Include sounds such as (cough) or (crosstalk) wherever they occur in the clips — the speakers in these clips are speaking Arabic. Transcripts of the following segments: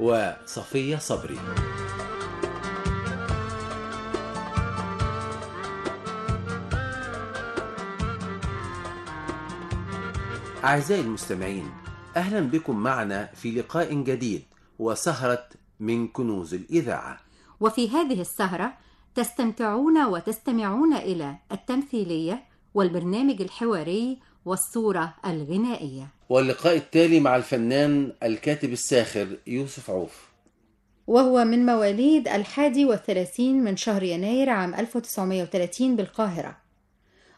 وصفية صبري. أعزائي المستمعين أهلا بكم معنا في لقاء جديد وسهرة من كنوز الإذاعة. وفي هذه السهرة تستمتعون وتستمعون إلى التمثيلية والبرنامج الحواري والصورة الغنائية. واللقاء التالي مع الفنان الكاتب الساخر يوسف عوف. وهو من مواليد الحادي والثلاثين من شهر يناير عام 1930 بالقاهرة.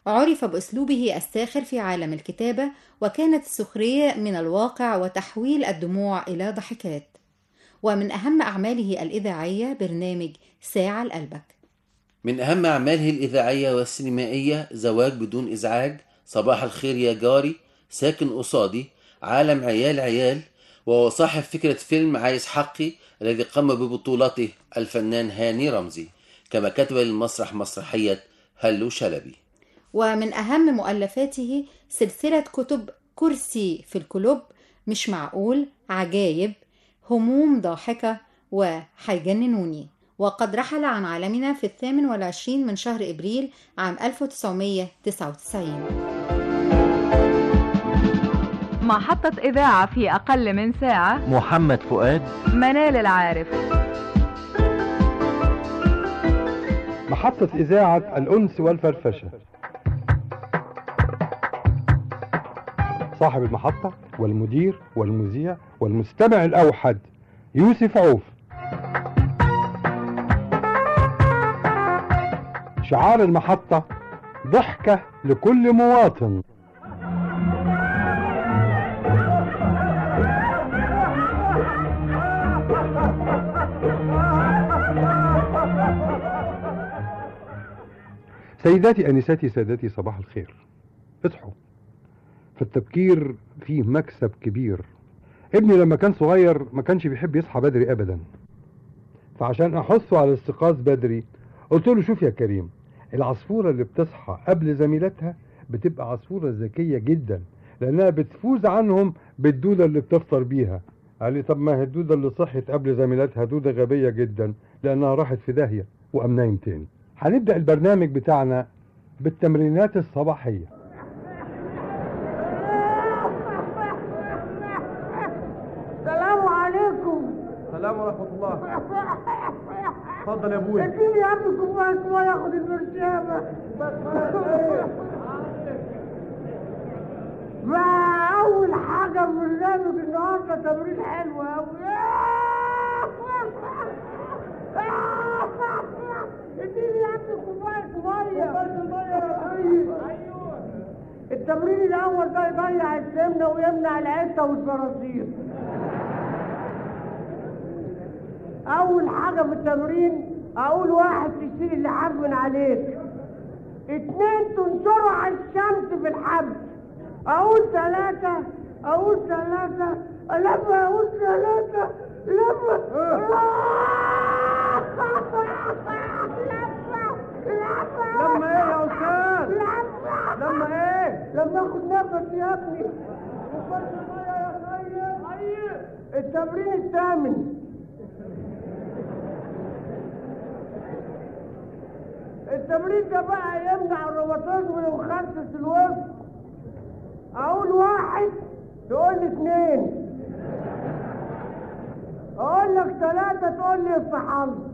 عرف بأسلوبه الساخر في عالم الكتابة وكانت السخرية من الواقع وتحويل الدموع إلى ضحكات. ومن أهم أعماله الإذاعية برنامج ساعة لقلبك من أهم أعماله الإذاعية والسينمائية زواج بدون إزعاج صباح الخير يا جاري. ساكن قصادي. عالم عيال عيال. وهو صاحب فكرة فيلم عايز حقي الذي قام ببطولته الفنان هاني رمزي. كما كتب للمسرح مسرحية هلو شلبي. ومن أهم مؤلفاته سلسلة كتب كرسي في الكلوب مش معقول عجايب هموم ضاحكة وحيجننوني وقد رحل عن عالمنا في الثامن والعشرين من شهر إبريل عام 1999 محطة إذاعة في أقل من ساعة. محمد فؤاد. منال العارف. محطة إذاعة الأنس والفرفشة. صاحب المحطة والمدير والمذيع والمستمع الأوحد يوسف عوف. شعار المحطة ضحكة لكل مواطن. سيداتي أنساتي سادتي صباح الخير. اصحوا فالتبكير فيه مكسب كبير. ابني لما كان صغير ما كانش بيحب يصحى بدري ابدا. فعشان أحثه على الاستيقاظ بدري قلت له شوف يا كريم العصفورة اللي بتصحى قبل زميلتها بتبقى عصفورة ذكية جدا لأنها بتفوز عنهم بالدودة اللي بتفطر بيها. قال لي طب ما هي الدودة اللي صحت قبل زميلتها دودة غبية جدا لأنها راحت في داهية وقام نايم تاني. هنبدأ البرنامج بتاعنا بالتمرينات الصباحية. السلام عليكم. السلام ورحمة الله. اتفضل يا ابويا اديني يا ابني كوبايه ميه ياخد البرشامه ما أول حاجة في برنامج النهارده تمرين حلو قوي اديني يا كوبايه يا أيوه التمرين الأول ده يضيع السمنة ويمنع العسه والصراصير أول حاجة في التمرين أقول واحد تشيل اللحاف من عليك. اتنين تنشروا على الشمس في الحبل. أقول ثلاثة أقول ثلاثة لما أقول ثلاثة لما (laughs) (laughs) لما إيه يا أستاذ؟ لما إيه؟ لما آخد نفس يا ابني التمرين الثامن. التمرين ده بقى يمنع الروماتيزم ويخسس الوسط أقول واحد تقول لي اثنين أقول لك ثلاثة تقول لي افتح الله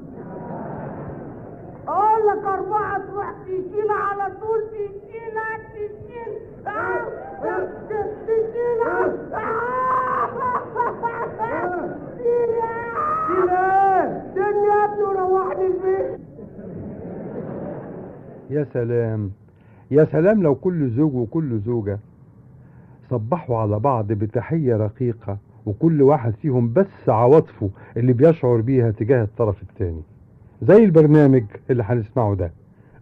أقول لك أربعة تروح تشيل على طول ابني وروحني البيت يا سلام يا سلام لو كل زوج وكل زوجة صبحوا على بعض بتحية رقيقة وكل واحد فيهم بس عواطفه اللي بيشعر بيها تجاه الطرف الثاني زي البرنامج اللي هنسمعه ده.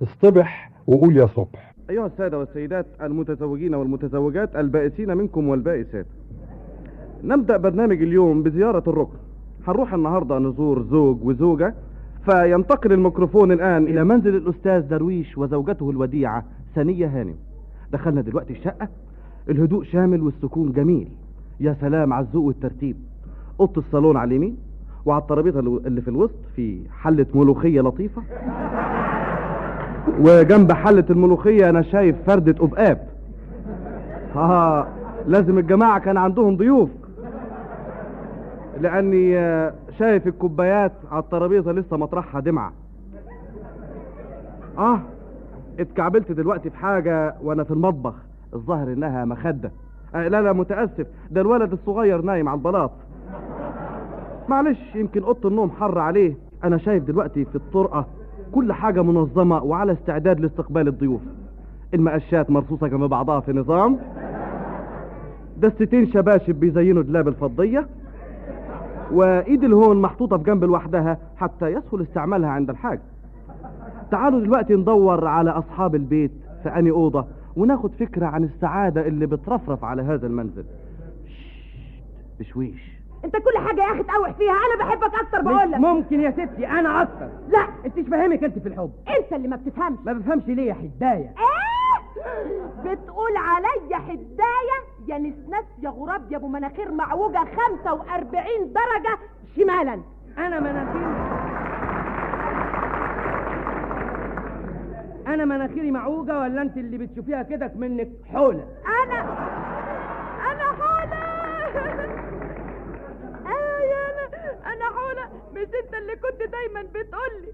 اصطبح وقول يا صبح. أيها السادة والسيدات المتزوجين والمتزوجات البائسين منكم والبائسات. نبدأ برنامج اليوم بزيارة الركن. هنروح النهاردة نزور زوج وزوجة فينتقل الميكروفون الآن إلى منزل الأستاذ درويش وزوجته الوديعة سنية هانم. دخلنا دلوقتي الشقة. الهدوء شامل والسكون جميل. يا سلام على الذوق والترتيب. أوضة الصالون على اليمين. وعلى الترابيزة اللي في الوسط في حلة ملوخية لطيفة. وجنب حلة الملوخية أنا شايف فردة أبقاب. آه لازم الجماعة كان عندهم ضيوف. لأني آه، شايف الكوبايات على الترابيزة لسه مطرحها دمعة. آه اتكعبلت دلوقتي في حاجة وأنا في المطبخ. الظاهر إنها مخدة. آه لا لا متأسف. ده الولد الصغير نايم على البلاط. معلش يمكن أوضة النوم حر عليه. أنا شايف دلوقتي في الطرقة كل حاجة منظمة وعلى استعداد لاستقبال الضيوف. المقشات مرصوصة جنب بعضها في نظام. دستتين شباشب بيزينوا دلاب الفضية. وإيد الهون محطوطة في جنب لوحدها حتى يسهل استعمالها عند الحاجة تعالوا دلوقتي ندور على أصحاب البيت في اني أوضة وناخد فكرة عن السعادة اللي بترفرف على هذا المنزل. بشويش. انت كل حاجة يا أخي تقوح فيها. أنا بحبك أكتر بقول لك ممكن يا ستي أنا أكتر. لا. انت مش فاهمك انت في الحب؟ انت اللي ما بتفهمش. ما بفهمش ليه يا حداية؟ إيه؟ بتقول عليا حداية؟ يا نسناس يا غراب يا ابو مناخير معوجة 45 درجة شمالا. أنا مناخيري. أنا مناخيري معوجة ولا أنت اللي بتشوفيها كده منك حولة؟ أنا أنا حوله أيوه يا أنا أنا حوله مش انت اللي كنت دايما بتقولي.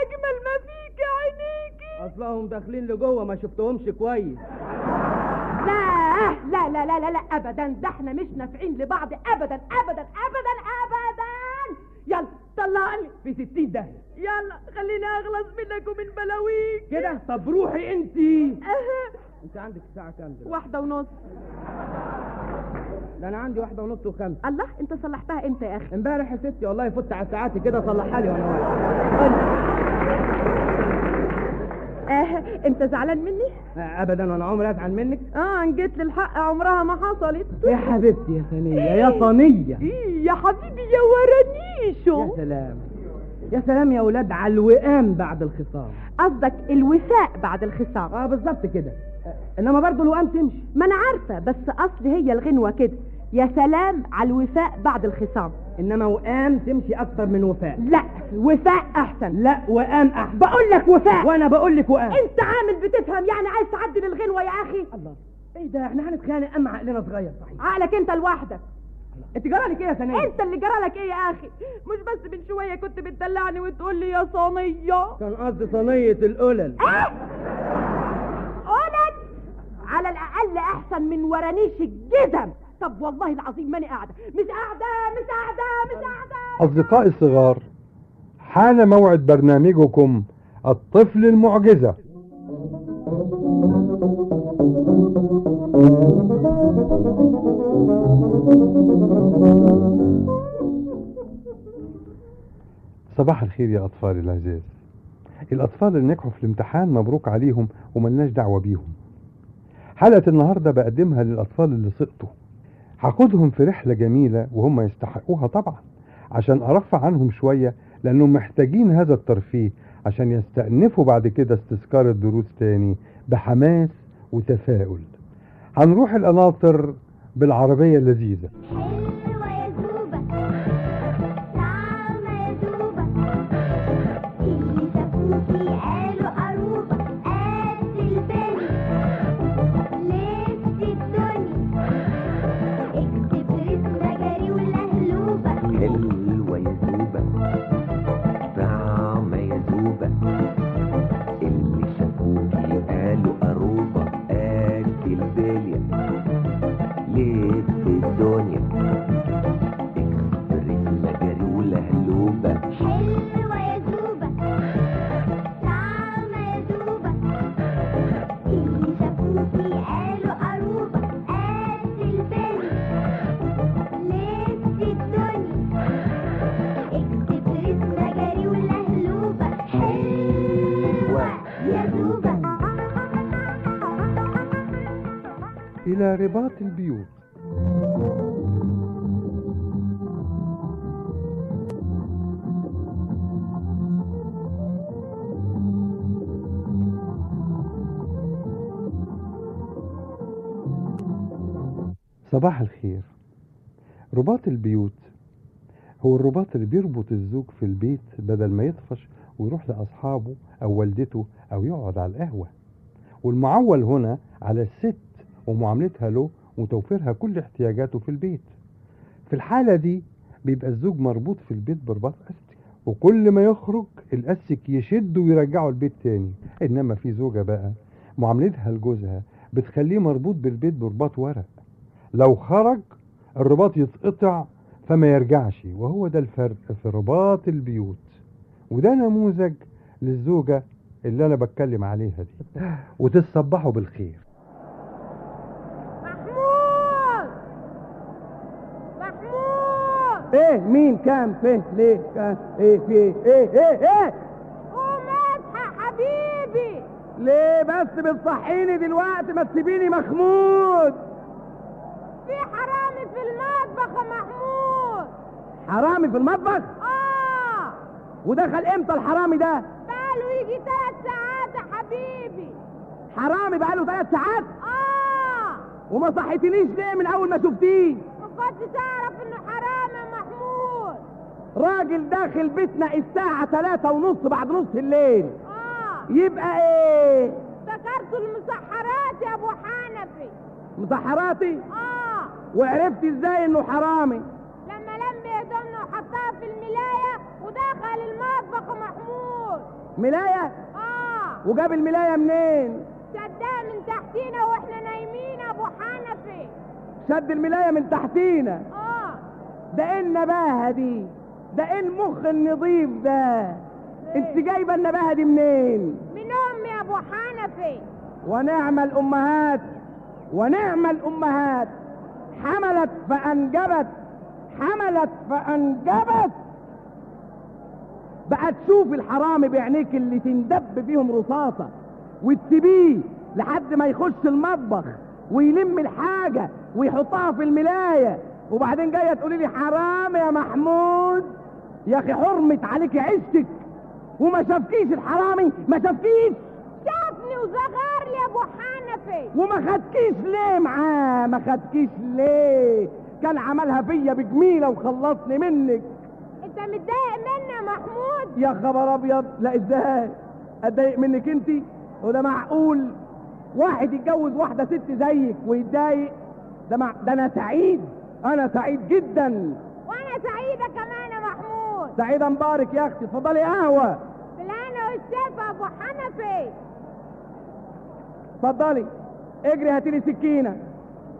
أجمل ما فيك يا عينيكي. أصلهم داخلين لجوه ما شفتهمش كويس. لا لا لا لا لا لا ابدا. ده إحنا مش نافعين لبعض. ابدا ابدا ابدا ابدا. يلا طلعني في ستين داهية. يلا خليني اخلص منك ومن بلاويك. كده؟ طب روحي انت أنت عندك الساعة كام دلوقتي؟ واحدة ونص. ده أنا عندي واحدة ونص وخمسة. الله انت صلحتها إمتى يا أخي؟ امبارح يا ستي والله فت على ساعاتي كده صلحها لي وأنا آه، انت زعلان مني؟ آه، ابدا وأنا عمري ازعل منك. آه ان جيت للحق عمرها ما حصلت. يا حبيبتي يا ثانية يا صنيه إيه يا حبيبي يا ورانيشو. يا سلام. يا سلام يا ولاد على الوئام بعد الخصام. قصدك الوفاء بعد الخصام. آه بالظبط كده. إنما برضه الوئام تمشي. ما أنا عارفة بس أصل هي الغنوة كده. يا سلام على الوفاء بعد الخصام. إنما وئام تمشي أكتر من وفاء. لا وفاء أحسن. لا وئام أحسن. بقول لك وفاء. وأنا بقول لك وئام أنت عامل بتفهم يعني عايز تعدل الغنوة يا أخي؟ الله. إيه ده إحنا هنتخانق أم عقلنا صغير؟ صحيح. عقلك أنت لوحدك. أنت جرالك إيه يا ثانية أنت اللي جرالك إيه يا أخي؟ مش بس من شوية كنت بتدلعني وتقول لي يا صينية. كان قصدي صينية القلل إيه أحسن من ورانيش الجزم. طب والله العظيم ماني قاعدة. مش قاعدة مش قاعدة مش قاعدة. أصدقائي الصغار حان موعد برنامجكم الطفل المعجزة. صباح الخير يا أطفال العزاز الأطفال اللي نجحوا في الامتحان مبروك عليهم وملناش دعوة بيهم. حلقة النهاردة بقدمها للأطفال اللي سقطوا. هاخدهم في رحلة جميلة وهم يستحقوها طبعا عشان أرفع عنهم شوية لأنهم محتاجين هذا الترفيه عشان يستأنفوا بعد كده استذكار الدروس تاني بحماس وتفاؤل. هنروح القناطر بالعربية اللذيذة. إلى رباط البيوت. صباح الخير. رباط البيوت هو الرباط اللي بيربط الزوج في البيت بدل ما يطفش ويروح لأصحابه أو والدته أو يقعد على القهوة. والمعول هنا على الست ومعاملتها له وتوفيرها كل احتياجاته في البيت. في الحالة دي بيبقى الزوج مربوط في البيت برباط أستك وكل ما يخرج الأستك يشده ويرجعه البيت تاني. إنما في زوجة بقى معاملتها لجوزها بتخليه مربوط بالبيت برباط ورق. لو خرج الرباط يتقطع فما يرجعش وهو ده الفرق في رباط البيوت. وده نموذج للزوجة اللي أنا بتكلم عليها دي. وتتصبحوا بالخير محمود محمود إيه مين كام فين؟ ليه كام إيه في إيه؟ إيه إيه إيه. قوم اصحى حبيبي. ليه بس بتصحيني دلوقتي؟ ما تسيبيني مخمود. في حرامي في المطبخ يا محمود. حرامي في المطبخ؟ آه. ودخل إمتى الحرامي ده؟ بقاله يجي ثلاث ساعات يا حبيبي. حرامي بقاله ثلاث ساعات؟ آه. وما صحيتنيش ليه من أول ما شفتيه؟ ما كنتش أعرف انه حرام يا محمود راجل داخل بيتنا الساعة ثلاثة ونص بعد نص الليل. آه. يبقى إيه؟ افتكرته المسحرات يا أبو حنفي. مسحراتي؟ آه. وعرفت إزاي إنه حرامي؟ لما لم هدومنا وحطها في الملاية ودخل المطبخ محمود. ملاية؟ آه. وجاب الملاية منين؟ شدها من تحتينا وإحنا نايمين يا أبو حنفي. شد الملاية من تحتينا. آه. ده إيه النباهة دي؟ ده إيه المخ النظيف ده؟ انت جايبة النباهة دي منين؟ من أمي يا أبو حنفي. ونعم الأمهات ونعم الأمهات. حملت فأنجبت حملت فأنجبت. بقى تشوف الحرامي بعينيك اللي تندب فيهم رصاصة وتسيبيه لحد ما يخش المطبخ ويلم الحاجة ويحطها في الملاية. وبعدين جاية تقولي لي حرام يا محمود. يا أخي حرمت عليك عشتك وما شافكيش الحرامي ما شافكيش؟ شافني وزغر لي يا أبو حنفي. وما خدكيش ليه معاه؟ ما خدكيش ليه؟ كان عملها فيا بجميلة وخلصني منك. أنت متضايق مني يا محمود؟ يا خبر أبيض. لا إزاي؟ أتضايق منك أنت؟ وده معقول؟ واحد يتجوز واحدة ست زيك ويتضايق؟ ده مع... ده أنا سعيد. أنا سعيد جدا. وأنا سعيدة كمان سعيدة مبارك يا أختي اتفضلي قهوة. بالهنا والشفا يا أبو حنفي. اتفضلي اجري هاتيلي سكينة.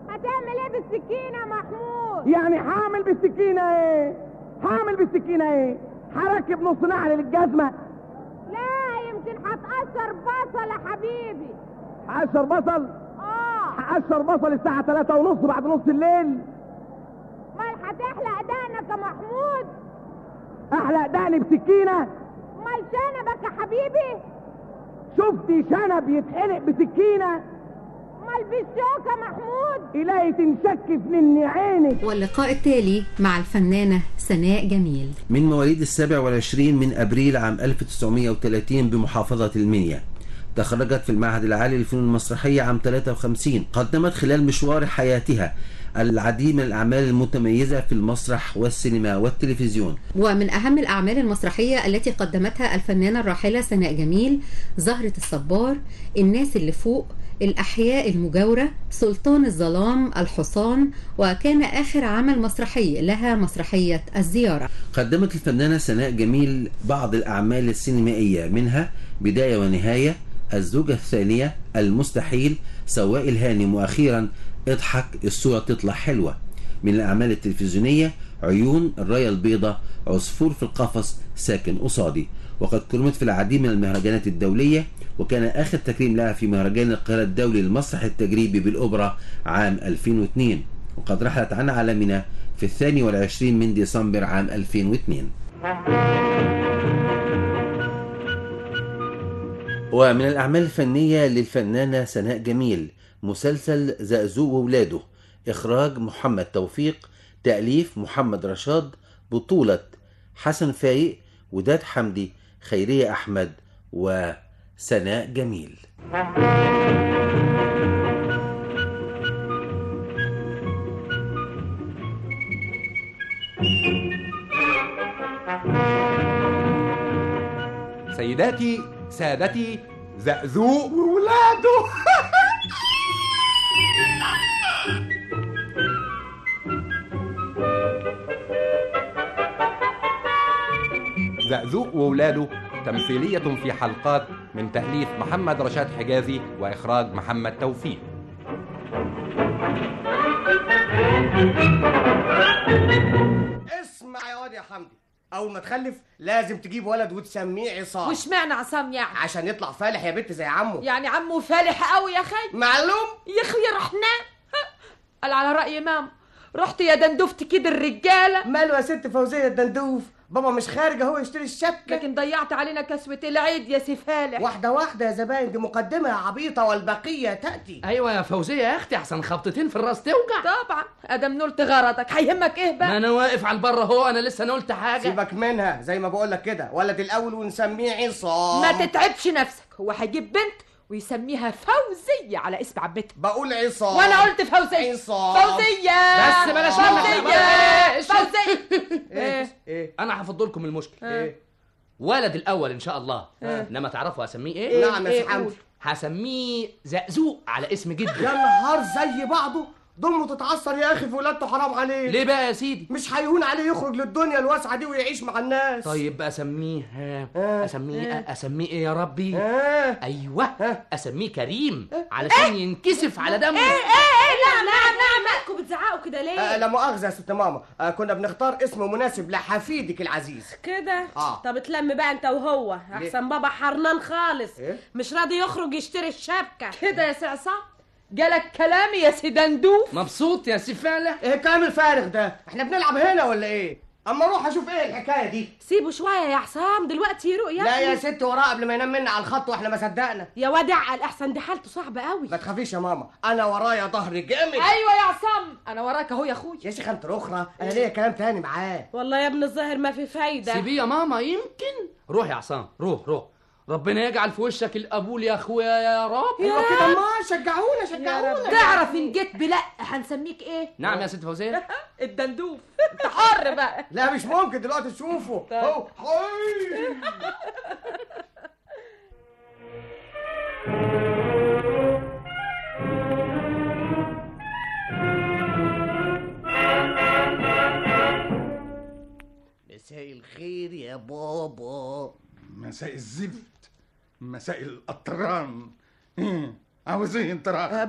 هتعمل إيه بالسكينة يا محمود؟ يعني حامل بالسكينة إيه؟ حامل بالسكينة إيه؟ هركب نص نعل للجزمة. لا يمكن هتقشر بصل يا حبيبي. هقشر بصل؟ آه. هقشر بصل الساعة ثلاثة ونص بعد نص الليل. امال هتحلق دقنك يا محمود. احلق دقني بسكينة. امال شنبك يا حبيبي. شفتي شنب يتحلق بسكينة؟ امال بالشوكة يا محمود. إلهي تنشك في عينك. واللقاء التالي مع الفنانة سناء جميل. من مواليد السابع والعشرين من أبريل عام 1930 بمحافظة المنيا. تخرجت في المعهد العالي للفنون المسرحية عام 53 قدمت خلال مشوار حياتها العديد من الأعمال المتميزة في المسرح والسينما والتلفزيون. ومن أهم الأعمال المسرحية التي قدمتها الفنانة الراحلة سناء جميل زهرة الصبار الناس اللي فوق الأحياء المجاورة سلطان الظلام الحصان وكان آخر عمل مسرحي لها مسرحية الزيارة. قدمت الفنانة سناء جميل بعض الأعمال السينمائية منها بداية ونهاية الزوجة الثانية المستحيل سواء الهانم وأخيرا اضحك الصورة تطلع حلوة. من الأعمال التلفزيونية عيون الراية البيضاء عصفور في القفص ساكن قصادي. وقد كرمت في العديد من المهرجانات الدولية وكان آخر تكريم لها في مهرجان القاهرة الدولي للمسرح التجريبي بالأوبرا عام 2002 وقد رحلت عن عالمنا في الثاني والعشرين من ديسمبر عام 2002 ومن الأعمال الفنية للفنانة سناء جميل مسلسل زقزوق وولاده إخراج محمد توفيق تأليف محمد رشاد بطولة حسن فايق وداد حمدي خيرية أحمد وسناء جميل. سيداتي سادتي زقزوق وولاده. (laughs) زقزوق وولاده تمثيلية في حلقات من تأليف محمد رشاد حجازي وإخراج محمد توفيق. اسمع يا واد يا حمدي. اول ما تخلف لازم تجيب ولد وتسميه عصام. واشمعنى عصام يعني. عشان يطلع فالح يا بنت زي عمه. يعني عمه فالح قوي يا خي؟ معلوم؟ يا اخويا رحنا. قال على رأي ماما. رحت يا دندوفت كده الرجالة. ماله يا ست فوزية الدندوف. بابا مش خارج اهو يشتري الشبكة. لكن ضيعت علينا كسوة العيد يا سي فالح. واحدة واحدة يا زباين دي مقدمة يا عبيطة والبقية تأتي. أيوه يا فوزية يا أختي أحسن خبطتين في الرأس توجع. طبعا. أدم نلت غرضك. هيهمك إيه ما بقى أنا واقف على البر أهو أنا لسه نقولت حاجة. سيبك منها زي ما بقول لك كده. ولد الأول ونسميه عصام. ما تتعبش نفسك. هو هيجيب بنت ويسميها فوزية على اسم عبتها بقول عصام. وأنا قلت فوزية. عصام. فوزية. بس بلاش منك. فوزية. فوزية. (laughs) إيه. إيه. أنا هفضل لكم المشكلة. إيه. ولد الأول إن شاء الله. آه. إنما تعرفوا هسميه إيه؟ نعم يا سي حمدي هسميه زقزوق على اسم يا جدي نهار زي بعضه. ضمه تتعصر يا أخي في ولادته حرام عليه ليه بقى يا سيدي؟ مش هيهون عليه يخرج للدنيا الواسعة دي ويعيش مع الناس. طيب اسميه آه. اسميه آه. أسميه إيه يا ربي؟ آه. أيوه أسميه كريم. علشان ينكسف على دمه. إيه إيه إيه نعم نعم نعم مالكم بتزعقوا كده آه ليه لا مؤاخذة يا ست ماما. آه كنا بنختار اسم مناسب لحفيدك العزيز. كده؟ آه. طب اتلم بقى أنت وهو. أحسن بابا حرنان خالص. إيه؟ مش راضي يخرج يشتري الشبكة. كده يا سي عصام جالك كلامي يا سي دندوف مبسوط يا سي فالح؟ إيه الكلام الفارغ ده. إحنا بنلعب هنا ولا إيه؟ أما أروح أشوف إيه الحكاية دي؟ سيبه شوية يا عصام دلوقتي يروق يا لا يا. ست وراه قبل ما ينام منا على الخط وإحنا ما صدقنا. يا ودع الأحسن دي حالته صعبة قوي ما تخافيش يا ماما أنا ورايا ظهر جامد. أيوه يا عصام أنا وراك أهو يا اخويا يا شيخه أنت الاخرى أنا ليا كلام تاني معاه. والله يا ابن الظاهر ما في فايدة. سيبيه يا ماما يمكن. روح يا عصام روح روح. ربنا يجعل في وشك القبول يا أخويا يا رب. أيوه كده ما شجعونا شجعونا. تعرف إن جيت بلا هنسميك إيه؟ نعم يا ست فوزية. (laughs) الدندوف. انت حر بقى. (laughs) لا مش ممكن دلوقتي تشوفه. هو هاي. مساء الخير يا بابا. مساء الزفت. مساء القطران إيه، عاوز إيه انت راح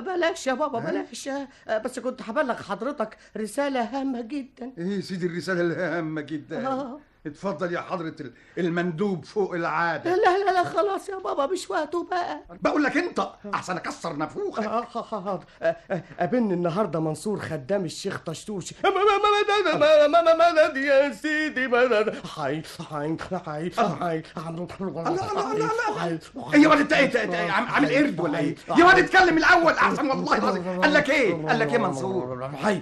بلاش يا بابا بلاش. آه، بس كنت هبلغ حضرتك رسالة هامة جدا. إيه سيدي الرسالة الهامة جدا. آه. اتفضل يا حضرة ال- المندوب فوق لا العادة لا لا خلاص يا بابا مش وقته بقى بقول لك انت احسن اكسر نافوخك آه، آه، آه، آه، آه، قابلني النهارده منصور خدام الشيخ طشطوش مدد يا سيدي مدد حي حي حي حي إيه يا ولد انت إيه إيه، عامل قرد ولا إيه يا ولد اتكلم الأول احسن والله العظيم قال لك إيه قال لك إيه منصور حي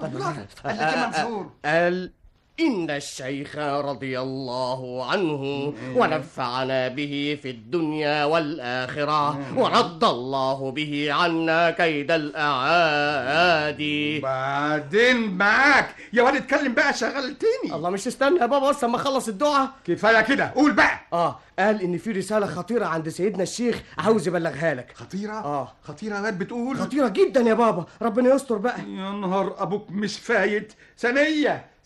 قال لك إيه منصور قال إن الشيخ رضي الله عنه ونفعنا به في الدنيا والآخرة ورد الله به عنا كيد الأعادي. بعدين معاك. يا ولد اتكلم بقى شغلتني الله مش استنى يا بابا بس اما أخلص الدعاء. كفاية كده. قول بقى. آه قال إن في رسالة خطيرة عند سيدنا الشيخ عاوز يبلغها لك. خطيرة؟ آه. خطيرة يا بتقول؟ خطيرة جدا يا بابا. ربنا يستر بقى. يا نهار أبوك مش فايت.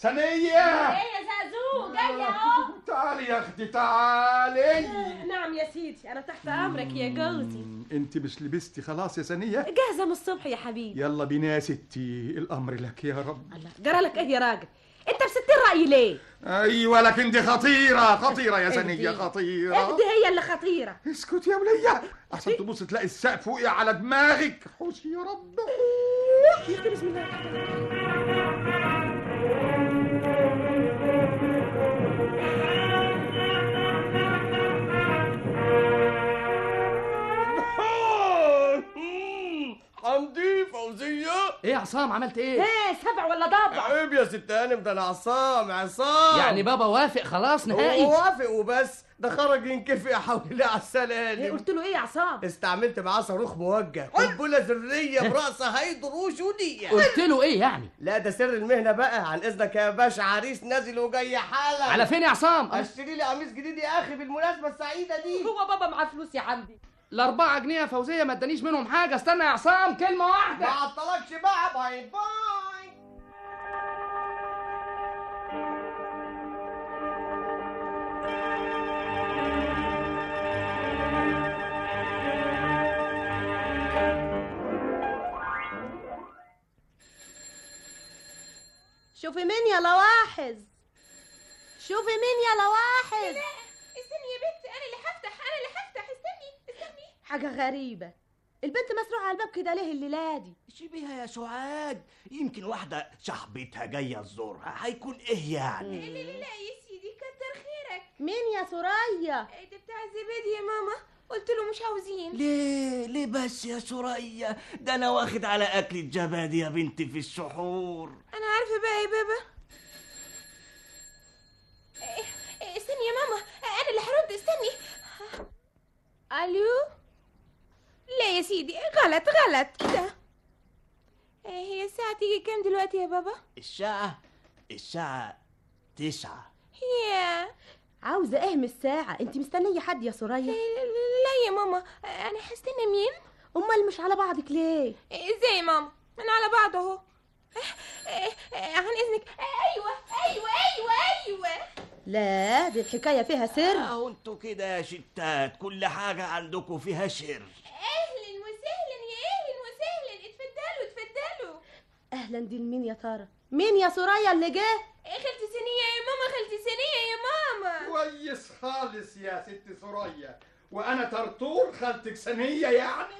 ثانية ثانية يا زازو جاية أهو. تعالي يا أختي تعالي نعم يا سيدي أنا تحت أمرك يا جوزي أنت مش لبستي خلاص يا ثانية جاهزة من الصبح يا حبيبي. يلا بينا يا ستي الأمر لك يا رب. جرى لك إيه يا راجل. أنت بستين رايي ليه؟ أيوه لكن دي خطيرة خطيرة يا اهدي. خطيرة. اهدي هي اللي خطيرة. اسكت يا ولية. عشان تبص تلاقي السقف وقع على دماغك. حوشي يا رب. بسم الله عصام عملت إيه؟ إيه سبع ولا ضبع؟ عيب يا ست هانم ده أنا عصام. عصام يعني بابا وافق خلاص نهائي. هو وافق وبس ده خرج ينكفي يا حول الله على إيه السلالم قلت له إيه يا عصام؟ استعملت معاه صاروخ موجه قنبلة ذرية براسها هيدروجينيه قلت له إيه يعني؟ لا ده سر المهنة بقى عن إذنك يا باشا عريس نازل وجاي حالا. على فين يا عصام؟ أشتري لي قميص جديد يا أخي بالمناسبة السعيدة دي. هو بابا معاه فلوس يا حمدي الأربعة جنيه يا فوزية ما ادانيش منهم حاجة. استنى يا عصام كلمة ما واحدة عطلكش بقى باي باي. شوفي مين يا لواحظ. شوفي مين يا لواحظ. استني يا بنت أنا اللي هفتح أنا اللي هفتح. حاجة غريبة. البنت مسروعة على الباب كده ليه الليلة دي؟ سيبيها يا سعاد. يمكن واحدة صاحبتها جاية تزورها. هيكون إيه يعني؟ لا لا لا يا سيدي كتر خيرك. مين يا سوريا؟ ده بتاع الزبادي يا ماما؟ قلت له مش عاوزين. ليه؟ ليه بس يا سوريا؟ ده أنا واخد على أكل الزبادي يا بنتي في السحور. أنا عارفة بقى يا بابا. إيه، إيه، استني يا ماما. أنا اللي هرد استني. ألو؟ لا يا سيدي؟ غلط؟ غلط. كده إيه، هي الساعة تيجي كام دلوقتي يا بابا؟ الساعة الساعة تسعة. يا عاوزة إيه من الساعة. انت مستنية حد يا سوريا؟ لا يا ماما. أنا هستنى مين؟ أمال مش على بعضك ليه؟ إزاي يا ماما؟ أنا على بعض أهو. إيه، إيه، عن إذنك. أيوه أيوه أيوه أيوه. لا دي الحكاية فيها سر. اهو أنتوا كده يا ستات كل حاجة عندكم فيها سر. أهلا وسهلا يا أهلا وسهلا. اتفضلوا اتفضلوا. أهلا دي لمين يا ترى مين يا سوريا اللي جه؟ إيه، خالتي سنية يا ماما خالتي سنية يا ماما. كويس خالص يا ست سوريا. وأنا طرطور خالتك سنية يعني؟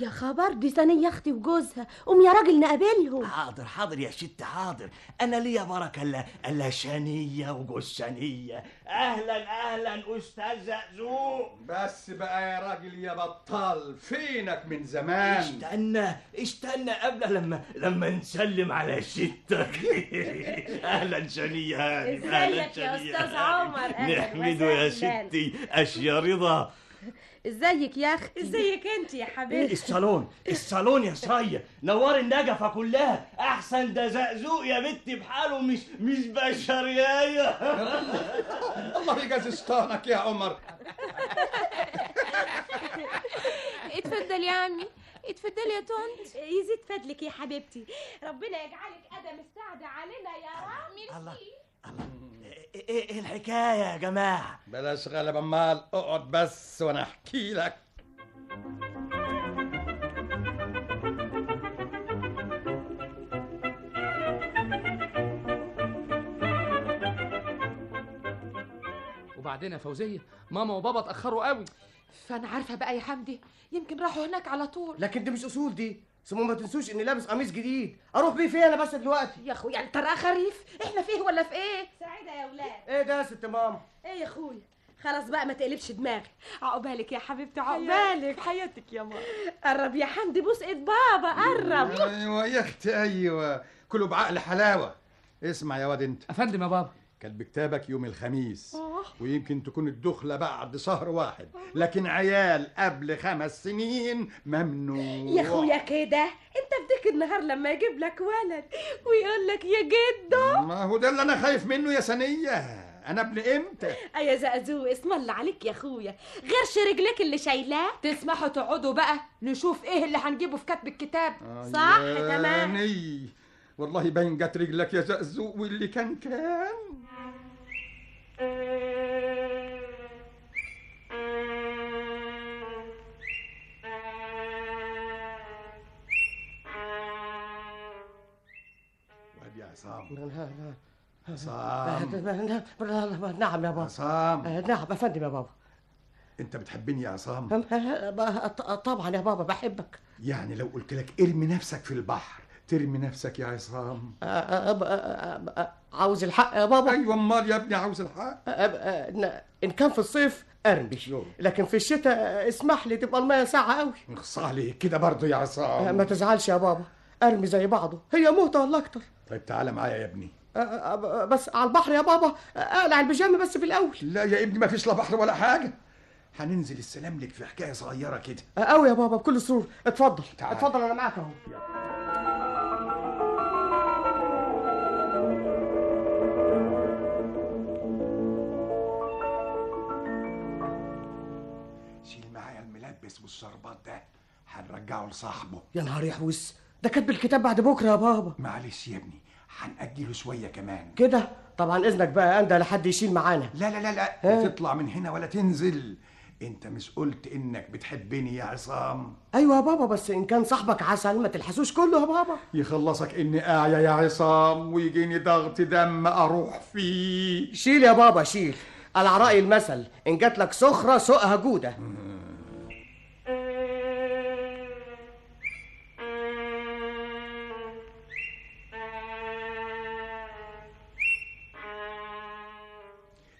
يا خبر دي سنية أختي وجوزها. قوم يا راجل نقابلهم. حاضر حاضر يا ست حاضر. أنا ليا بركه الا الا شانيه وجوز شانيه أهلا أهلا أستاذ زقزوق بس بقى يا راجل يا بطال فينك من زمان استنى استنى قبل لما لما نسلم على ستك (laughs) أهلا هانم أهلا ازيك يا هانم. عمر؟ أهلاً نحمده يا. ستي اشيا رضا (laughs) ازيك يا أختي؟ إزيك أنت يا إيه حبيبتي الصالون. الصالون يا سرية نور النجفة كلها. أحسن ده زقزوق يا بنتي بحاله مش مش بشريايه (laughs) الله يجازي شطانك يا عمر. (laughs) اتفضل يا عمي. اتفضل يا طنط. يزيد فضلك يا حبيبتي. ربنا يجعلك قدم السعادة علينا يا رب. الله. إيه إيه الحكاية يا جماعة؟ بلاش غلب امال اقعد بس وأنا احكي لك. وبعدين يا فوزية ماما وبابا اتأخروا قوي. فأنا عارفة بقى يا حمدي يمكن راحوا هناك على طول. لكن دي مش أصول دي. ثم ما تنسوش إني لابس قميص جديد. أروح بيه فين أنا بس دلوقتي؟ يا أخويا أنت راه خريف إحنا فيه ولا في إيه؟ سعيدة يا ولاد إيه ده يا ست ماما؟ إيه يا أخويا؟ خلاص بقى ما تقلبش دماغي. عقبالك يا حبيبتي عقبالك. حياتك. يا ماما. قرب يا حمدي بوس إيد بابا قرب. أيوه يا أختي أيوه. كله بعقل حلاوة. اسمع يا واد أنت. أفندم يا بابا. كان بكتابك يوم الخميس آه. ويمكن تكون الدخلة بعد شهر واحد. لكن عيال قبل خمس سنين ممنوع. يا أخويا كده أنت بديك النهار لما يجيب لك ولد ويقول لك يا جدو. ما هو ده اللي أنا خايف منه يا سنية. أنا ابن إمتى؟ يا زقزوق اسم الله عليك يا أخويا. غيرش رجلك اللي شايلاه. تسمحوا تقعدوا بقى نشوف إيه اللي هنجيبه في كتب الكتاب. صح؟ يا تمام. ني والله باين جت رجلك يا زقزوق واللي كان كان. واد يا عصام. عصام. نعم يا بابا. عصام. نعم افندم يا بابا. أنت بتحبني يا عصام؟ طبعا يا بابا بحبك. يعني لو قلت لك ارمي نفسك في البحر. ترمي نفسك يا عصام. عاوز الحق يا بابا؟ أيوه أمال يا ابني عاوز الحق. ان كان في الصيف أرمي لكن في الشتاء اسمح لي تبقى الميه ساعه قوي اخص عليك كده برضه يا عصام. ما تزعلش يا بابا أرمي زي بعضه هي موتة ولا أكتر. طيب تعالى معايا يا ابني. بس على البحر يا بابا أقلع البيجامة بس في الأول. لا يا ابني ما فيش لا بحر ولا حاجة. هننزل السلام لك في حكاية صغيرة كده. قوي يا بابا بكل سرور. اتفضل اتفضل أنا معاك أهو. والشربات ده هنرجعه لصاحبه. يا نهار يحوس ده كاتب الكتاب بعد بكرة يا بابا. معلش يا ابني هنأجله شوية كمان. كده؟ طبعا إذنك بقى أنت لحد يشيل معانا. لا لا لا لا تطلع من هنا ولا تنزل. أنت مش قلت إنك بتحبني يا عصام. أيوه يا بابا بس إن كان صاحبك عسل ما تلحسوش كله يا بابا. يخلصك إني اعيا يا عصام ويجيني ضغط دم أروح فيه. شيل يا بابا شيل. على رأي المثل إن جات لك سخرة سوقها جودة.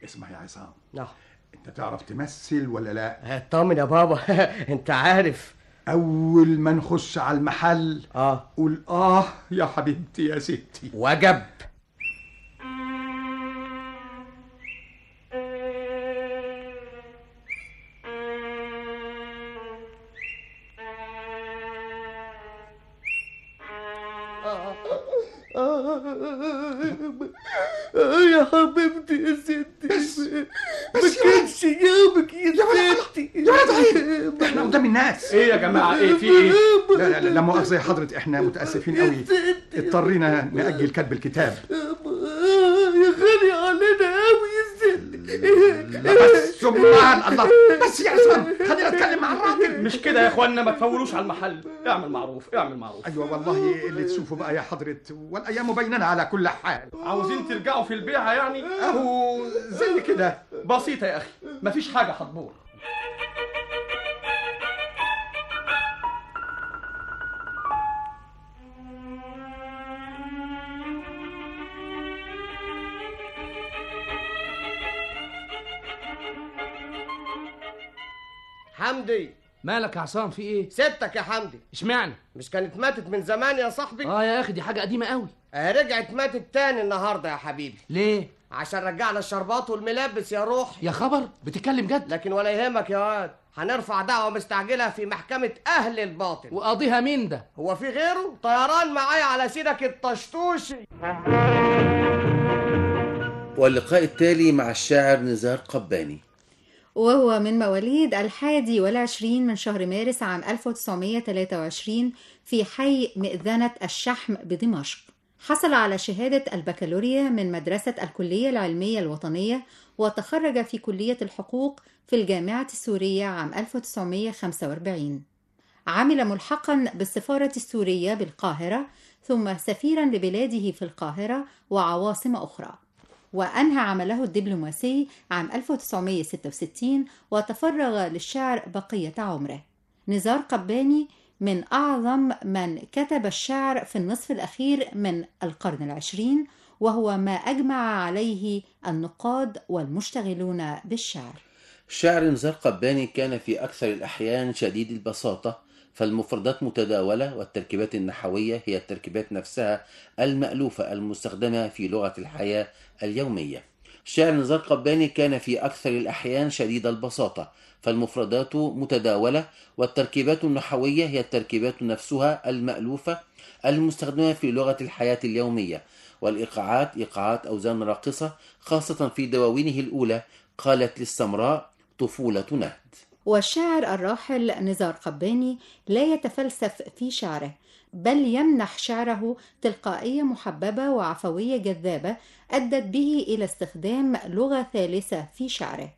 اسمع يا عصام. نعم. انت تعرف تمثل ولا لا؟ اطمن يا بابا. (laughs) انت عارف. أول ما نخش على المحل آه. قول آه يا حبيبتي يا ستي. وجب. يا حضرة إحنا متأسفين قوي. اضطرينا نأجل كتب الكتاب. يا غالي علينا قوي لا بس سمعان الله. بس يا عصام خلينا نتكلم مع الراجل. مش كده يا اخوانا ما تفولوش على المحل. اعمل معروف اعمل معروف. أيوه والله اللي تشوفه بقى يا حضرة والأيام بيننا على كل حال. عاوزين ترجعوا في البيعة يعني؟ أهو زي كده. بسيطة يا أخي مفيش حاجة هتبور حمدي. مالك يا عصام في إيه؟ ستك يا حمدي. اشمعنى؟ مش كانت ماتت من زمان يا صاحبي؟ آه يا أخي دي حاجة قديمة قوي آه، رجعت ماتت تاني النهارده يا حبيبي. ليه؟ عشان رجعنا الشربات والملابس يا روح. يا خبر بتتكلم جد؟ لكن ولا يهمك يا واد هنرفع دعوة مستعجلة في محكمة أهل الباطل. وقاضيها مين ده؟ هو في غيره؟ طيران معايا على سيدك الطشطوشي واللقاء التالي مع الشاعر نزار قباني. وهو من مواليد الحادي والعشرين من شهر مارس عام 1923 في حي مئذنة الشحم بدمشق. حصل على شهادة البكالوريا من مدرسة الكلية العلمية الوطنية وتخرج في كلية الحقوق في الجامعة السورية عام 1945 عمل ملحقا بالسفارة السورية بالقاهرة ثم سفيرا لبلاده في القاهرة وعواصم أخرى. وأنهى عمله الدبلوماسي عام 1966 وتفرغ للشعر بقية عمره. نزار قباني من أعظم من كتب الشعر في النصف الأخير من القرن العشرين وهو ما أجمع عليه النقاد والمشتغلون بالشعر. الشاعر نزار قباني كان في أكثر الأحيان شديد البساطة فالمفردات متداولة والتركيبات النحوية هي التركيبات نفسها المألوفة المستخدمة في لغة الحياة اليومية. الشاعر نزار قباني كان في أكثر الأحيان شديد البساطة فالمفردات متداولة والتركيبات النحوية هي التركيبات نفسها المألوفة المستخدمة في لغة الحياة اليومية. والإيقاعات إيقاعات أوزان راقصة خاصة في دواوينه الأولى قالت للسمراء طفولة نهد. والشاعر الراحل نزار قباني لا يتفلسف في شعره بل يمنح شعره تلقائية محببة وعفوية جذابة أدت به إلى استخدام لغة ثالثة في شعره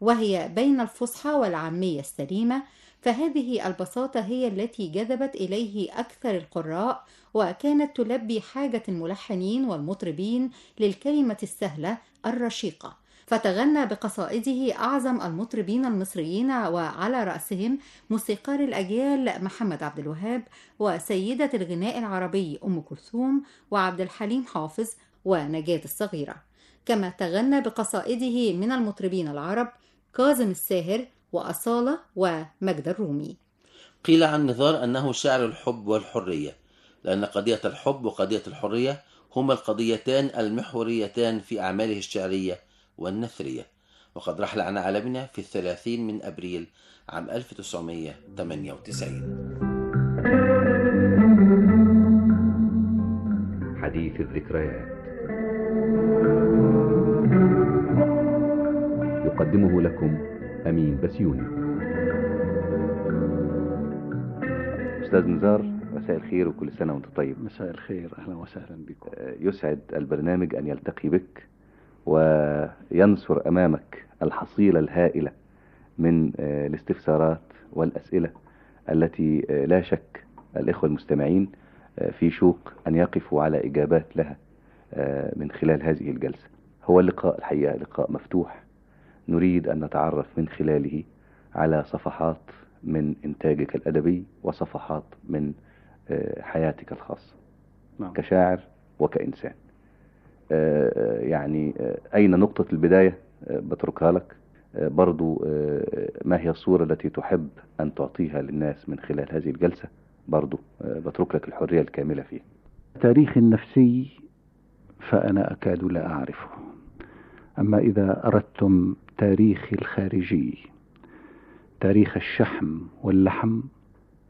وهي بين الفصحى والعامية السليمة فهذه البساطة هي التي جذبت إليه أكثر القراء وكانت تلبي حاجة الملحنين والمطربين للكلمة السهلة الرشيقة. فتغنى بقصائده أعظم المطربين المصريين وعلى رأسهم موسيقار الأجيال محمد عبد الوهاب وسيدة الغناء العربي أم كلثوم وعبد الحليم حافظ ونجاة الصغيرة. كما تغنى بقصائده من المطربين العرب كاظم الساهر وأصالة ومجد الرومي. قيل عن نزار أنه شاعر الحب والحرية لأن قضية الحب وقضية الحرية هما القضيتان المحوريتان في أعماله الشعرية والنثرية. وقد رحل عن عالمنا في الثلاثين من أبريل عام 1998 حديث الذكريات. يقدمه لكم أمين بسيوني. أستاذ نزار مساء الخير وكل سنة وأنت طيب. مساء الخير أهلا وسهلا بكم. يسعد البرنامج أن يلتقي بك وينصر أمامك الحصيلة الهائلة من الاستفسارات والأسئلة التي لا شك الإخوة المستمعين في شوق أن يقفوا على إجابات لها من خلال هذه الجلسة. هو اللقاء الحقيقة لقاء مفتوح. نريد أن نتعرف من خلاله على صفحات من إنتاجك الأدبي وصفحات من حياتك الخاصة. نعم. كشاعر وكإنسان. يعني أين نقطة البداية؟ بتركها لك. برضو ما هي الصورة التي تحب أن تعطيها للناس من خلال هذه الجلسة؟ برضو بترك لك الحرية الكاملة فيه تاريخ النفسي فأنا أكاد لا أعرفه. أما إذا أردتم تاريخي الخارجي تاريخ الشحم واللحم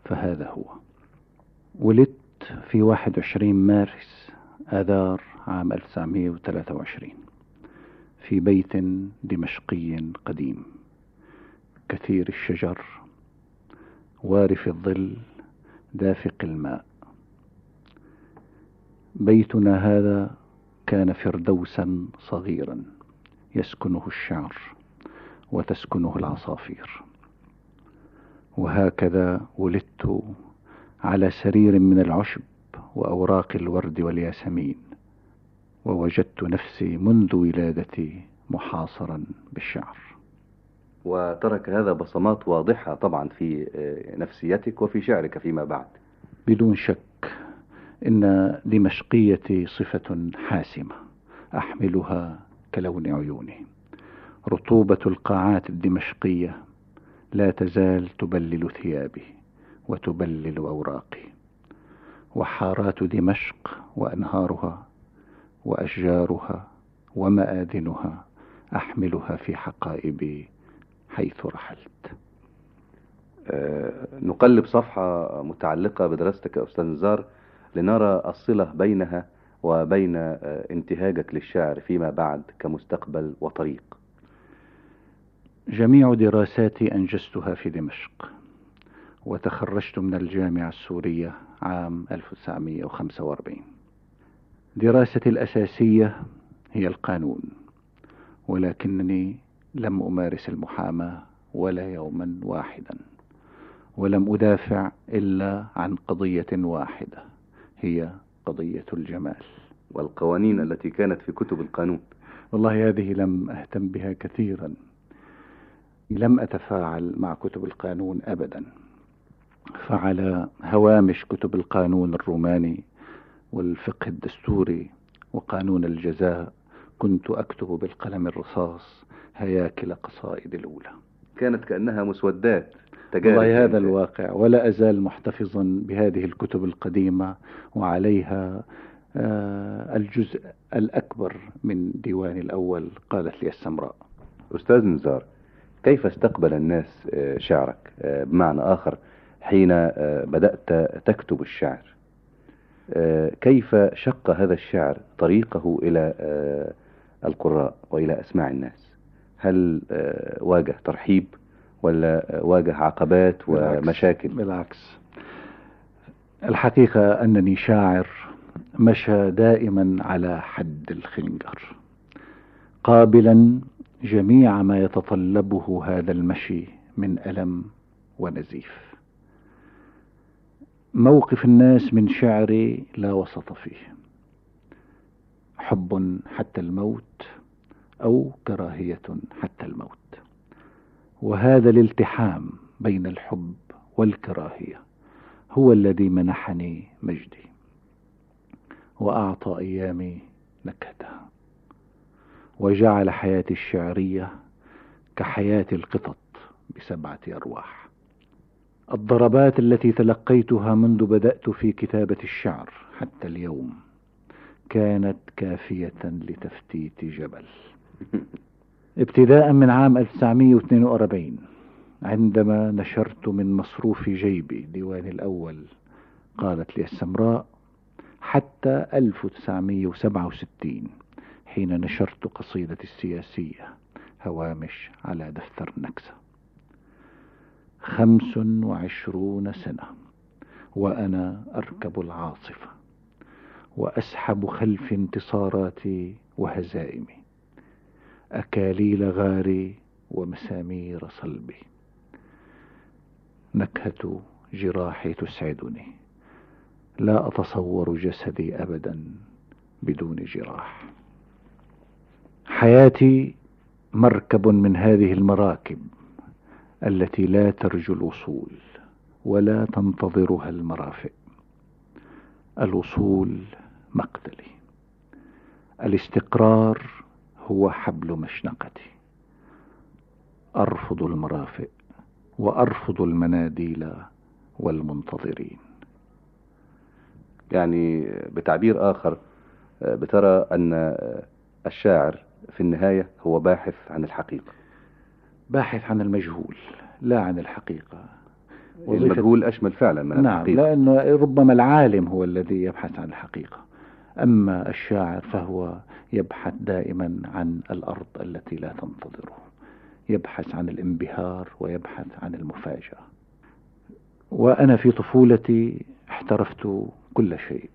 فهذا هو. ولدت في 21 مارس آذار عام 1923 في بيت دمشقي قديم. كثير الشجر وارف الظل دافق الماء. بيتنا هذا كان فردوسا صغيرا يسكنه الشعر وتسكنه العصافير. وهكذا ولدت على سرير من العشب وأوراق الورد والياسمين. ووجدت نفسي منذ ولادتي محاصرا بالشعر. وترك هذا بصمات واضحة طبعا في نفسيتك وفي شعرك فيما بعد. بدون شك إن دمشقيتي صفة حاسمة أحملها كلون عيوني. رطوبة القاعات الدمشقية لا تزال تبلل ثيابي وتبلل أوراقي. وحارات دمشق وأنهارها وأشجارها ومآذنها أحملها في حقائبي حيث رحلت. أه نقلب صفحة متعلقة بدراستك يا أستاذ نزار لنرى الصلة بينها وبين أه انتهاجك للشعر فيما بعد كمستقبل وطريق. جميع دراساتي أنجزتها في دمشق وتخرجت من الجامعة السورية عام 1945 دراستي الأساسية هي القانون ولكنني لم أمارس المحاماة ولا يوما واحدا ولم أدافع إلا عن قضية واحدة هي قضية الجمال. والقوانين التي كانت في كتب القانون. والله هذه لم أهتم بها كثيرا. لم أتفاعل مع كتب القانون أبدا فعلى هوامش كتب القانون الروماني والفقه الدستوري وقانون الجزاء كنت أكتب بالقلم الرصاص هياكل قصائد الأولى. كانت كأنها مسودات والله هذا الواقع ولا أزال محتفظا بهذه الكتب القديمة وعليها الجزء الأكبر من ديواني الأول قالت لي السمراء. أستاذ نزار كيف استقبل الناس شعرك؟ بمعنى آخر حين بدأت تكتب الشعر؟ كيف شق هذا الشعر طريقه إلى القراء وإلى أسماع الناس؟ هل واجه ترحيب ولا واجه عقبات ومشاكل؟ بالعكس. الحقيقة أنني شاعر مشى دائما على حد الخنجر قابلا جميع ما يتطلبه هذا المشي من ألم ونزيف. موقف الناس من شعري لا وسط فيه. حب حتى الموت أو كراهية حتى الموت. وهذا الالتحام بين الحب والكراهية هو الذي منحني مجدي وأعطى أيامي نكهتها وجعل حياتي الشعرية كحياة القطط بسبعة أرواح. الضربات التي تلقيتها منذ بدأت في كتابة الشعر حتى اليوم. كانت كافية لتفتيت جبل. (laughs) ابتداء من عام 1942 عندما نشرت من مصروف جيبي ديواني الأول قالت لي السمراء حتى 1967 حين نشرت قصيدتي السياسية هوامش على دفتر نكسة خمس وعشرون سنة وأنا أركب العاصفة وأسحب خلف انتصاراتي وهزائمي أكاليل غاري ومسامير صلبي. نكهة جراحي تسعدني لا أتصور جسدي أبدا بدون جراح. حياتي مركب من هذه المراكب. التي لا ترجو الوصول ولا تنتظرها المرافق الوصول مقتلي. الاستقرار هو حبل مشنقتي. أرفض المرافق وأرفض المناديل والمنتظرين. يعني بتعبير آه، بترى آه، الشاعر في النهاية هو باحث عن الحقيقة. باحث عن المجهول لا عن الحقيقة. المجهول أشمل فعلا من نعم الحقيقة. لأنه ربما العالم هو الذي يبحث عن الحقيقة. أما الشاعر فهو يبحث دائما عن الأرض التي لا تنتظره. يبحث عن الانبهار ويبحث عن المفاجأة. وأنا في طفولتي احترفت كل شيء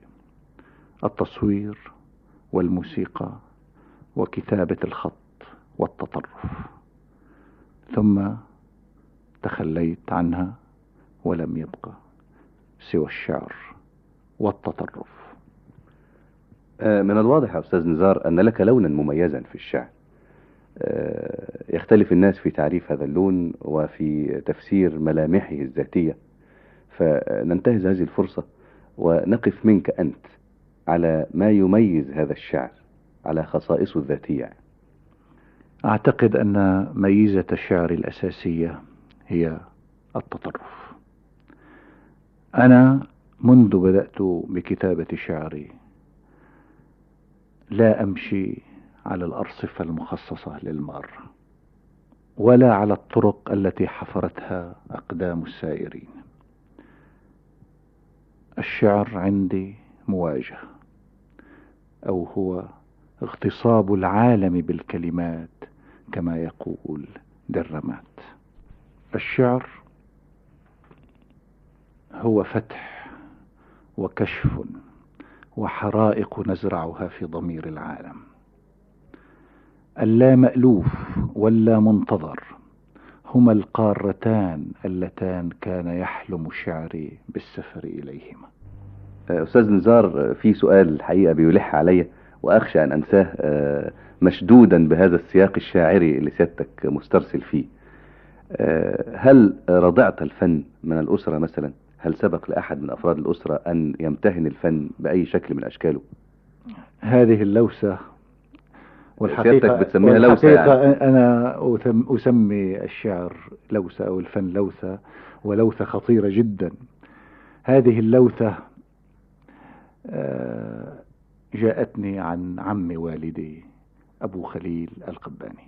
التصوير والموسيقى وكتابة الخط والتطرف. ثم تخليت عنها ولم يبقى سوى الشعر والتطرف. آه، من الواضح يا أستاذ نزار أن لك لونا مميزا في الشعر. آه، يختلف الناس في تعريف هذا اللون وفي تفسير ملامحه الذاتية. فننتهز هذه الفرصة ونقف منك أنت على ما يميز هذا الشعر على خصائصه الذاتية. أعتقد أن ميزة الشعر الأساسية هي التطرف. أنا منذ بدأت بكتابة شعري لا أمشي على الأرصفة المخصصة للمارة ولا على الطرق التي حفرتها أقدام السائرين. الشعر عندي مواجهة أو هو اغتصاب العالم بالكلمات كما يقول درمات. الشعر هو فتح وكشف وحرائق نزرعها في ضمير العالم. اللا مألوف واللا منتظر هما القارتان اللتان كان يحلم شعري بالسفر إليهما. أستاذ نزار في سؤال الحقيقة بيلح علي وأخشى أن أنساه آه، مشدودا بهذا السياق الشاعري اللي سيادتك مسترسل فيه. آه، هل رضعت الفن من الأسرة مثلا؟ هل سبق لأحد من أفراد الأسرة أن يمتهن الفن بأي شكل من أشكاله؟ هذه اللوسة والحقيقة بتسميها لوسة والحقيقة يعني. أنا أسمي الشعر لوسة أو الفن لوسة ولوثة خطيرة جدا. هذه اللوثة آه، جاءتني عن عم والدي أبو خليل القباني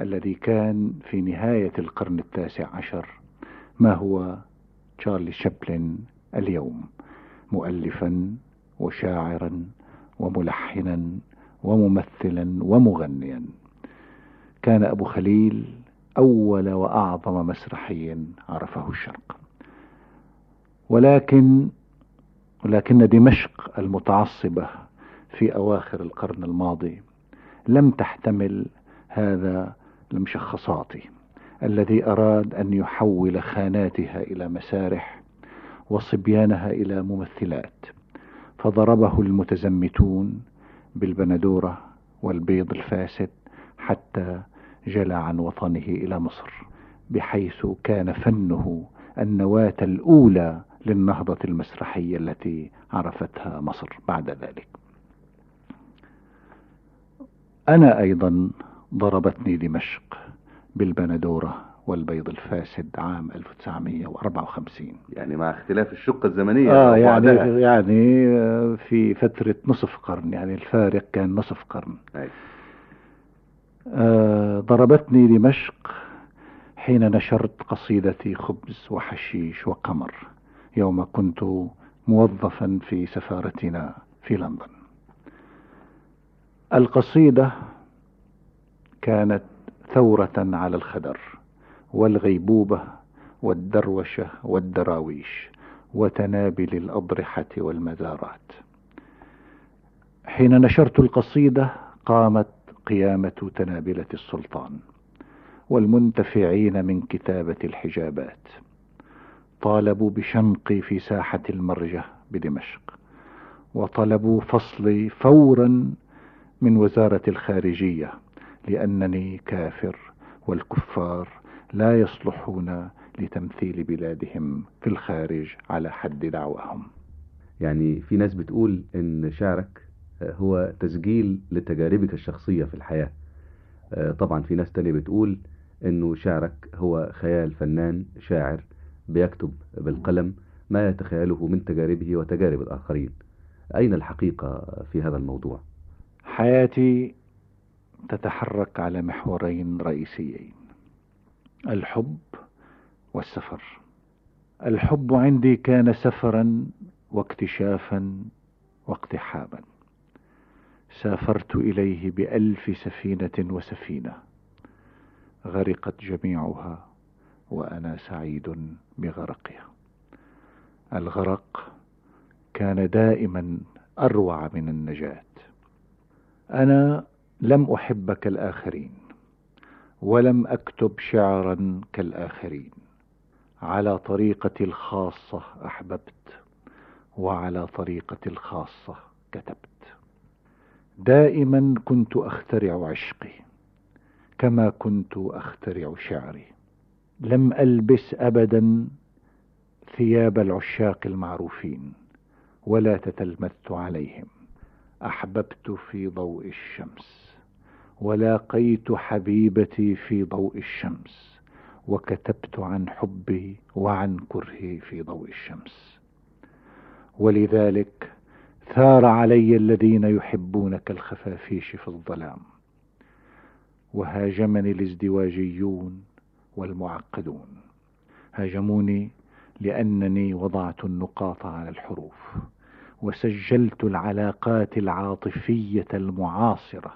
الذي كان في نهاية القرن التاسع عشر ما هو تشارلي شابلن اليوم مؤلفا وشاعرا وملحنا وممثلا ومغنيا. كان أبو خليل أول وأعظم مسرحي عرفه الشرق. ولكن ولكن دمشق المتعصبة في أواخر القرن الماضي لم تحتمل هذا المشخصاتي الذي أراد أن يحول خاناتها إلى مسارح وصبيانها إلى ممثلات فضربه المتزمتون بالبندورة والبيض الفاسد حتى جلى عن وطنه إلى مصر بحيث كان فنه النواة الأولى للنهضة المسرحية التي عرفتها مصر بعد ذلك. أنا أيضا ضربتني دمشق بالبندورة والبيض الفاسد عام 1954 يعني مع اختلاف الشقة الزمنية آه يعني. يعني آه، في فترة نصف قرن يعني الفارق كان نصف قرن أي. آه ضربتني دمشق حين نشرت قصيدتي خبز وحشيش وقمر يوم كنت موظفا في سفارتنا في لندن القصيدة كانت ثورة على الخدر والغيبوبة والدروشة والدراويش وتنابل الأضرحة والمزارات. حين نشرت القصيدة قامت قيامة تنابلة السلطان والمنتفعين من كتابة الحجابات. طالبوا بشنقي في ساحة المرجة بدمشق وطلبوا فصلي فورا من وزارة الخارجية لأنني كافر والكفار لا يصلحون لتمثيل بلادهم في الخارج على حد دعواهم. يعني في ناس بتقول إن شعرك هو تسجيل لتجاربك الشخصية في الحياة. آه، طبعا في ناس تانية بتقول إنه شعرك هو خيال فنان شاعر بيكتب بالقلم ما يتخيله من تجاربه وتجارب الآخرين. أين الحقيقة في هذا الموضوع؟ حياتي تتحرك على محورين رئيسيين. الحب والسفر. الحب عندي كان سفرا واكتشافا واقتحاما سافرت إليه بألف سفينة وسفينة. غرقت جميعها وأنا سعيد بغرقها. الغرق كان دائما أروع من النجاة. أنا لم أحب كالآخرين ولم أكتب شعرا كالآخرين. على طريقتي الخاصة أحببت وعلى طريقتي الخاصة كتبت. دائما كنت أخترع عشقي كما كنت أخترع شعري. لم ألبس أبدا ثياب العشاق المعروفين ولا تتلمذت عليهم. أحببت في ضوء الشمس ولاقيت حبيبتي في ضوء الشمس وكتبت عن حبي وعن كرهي في ضوء الشمس. ولذلك ثار علي الذين يحبون كالخفافيش في الظلام وهاجمني الازدواجيون والمعقدون. هاجموني لأنني وضعت النقاط على الحروف. وسجلت العلاقات العاطفية المعاصرة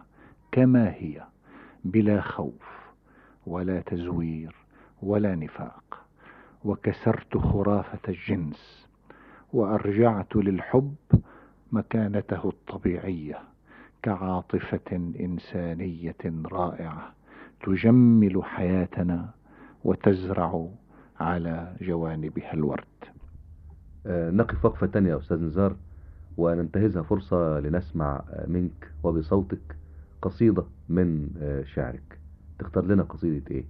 كما هي بلا خوف ولا تزوير ولا نفاق. وكسرت خرافة الجنس وأرجعت للحب مكانته الطبيعية كعاطفة إنسانية رائعة تجمل حياتنا وتزرع على جوانبها الورد. آه، نقف وقفة تانية يا أستاذ نزار. وننتهزها فرصة لنسمع منك وبصوتك قصيدة من شعرك. تختار لنا قصيدة إيه؟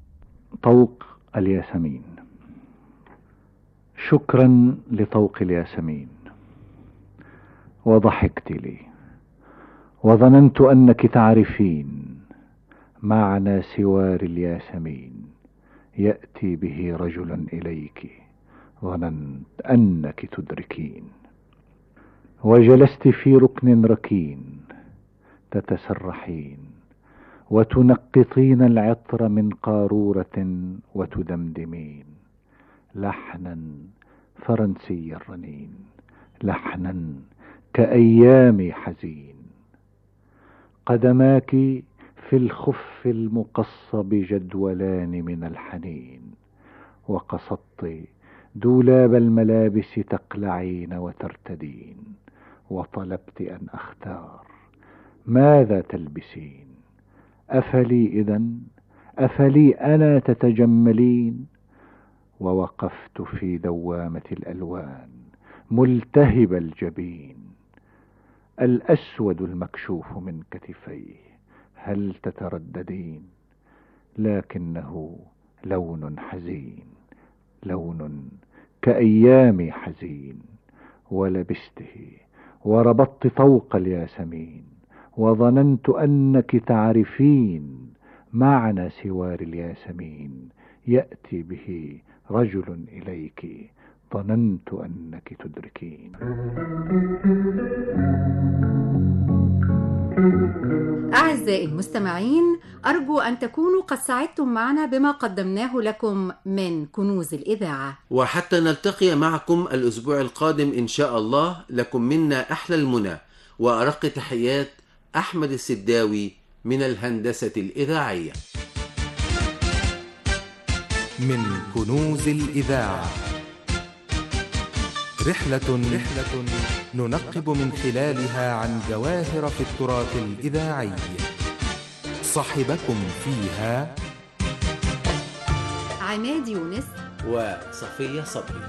طوق الياسمين. شكرا لطوق الياسمين. وضحكت لي. وظننت أنك تعرفين معنى سوار الياسمين. يأتي به رجل إليك. ظننت أنك تدركين. وجلست في ركن ركين تتسرحين وتنقطين العطر من قارورة وتدمدمين. لحنا فرنسي الرنين لحنا كأيام حزين. قدماك في الخف المقصب جدولان من الحنين وقصدت دولاب الملابس تقلعين وترتدين. وطلبت أن أختار. ماذا تلبسين؟ أفلي اذا أفلي أنا تتجملين؟ ووقفت في دوامة الألوان ملتهب الجبين. الأسود المكشوف من كتفيه هل تترددين؟ لكنه لون حزين لون كأيام حزين ولبسته وربطت طوق الياسمين وظننت أنك تعرفين معنى سوار الياسمين. يأتي به رجل إليك ظننت أنك تدركين. أعزائي المستمعين أرجو أن تكونوا قد سعدتم معنا بما قدمناه لكم من كنوز الإذاعة. وحتى نلتقي معكم الأسبوع القادم إن شاء الله لكم منا أحلى المنى. وأرق تحيات أحمد السداوي من الهندسة الإذاعية. من كنوز الإذاعة. رحلة رحلة ننقب من خلالها عن جواهر في التراث الإذاعي. صحبكم فيها عماد يونس وصفية صبري.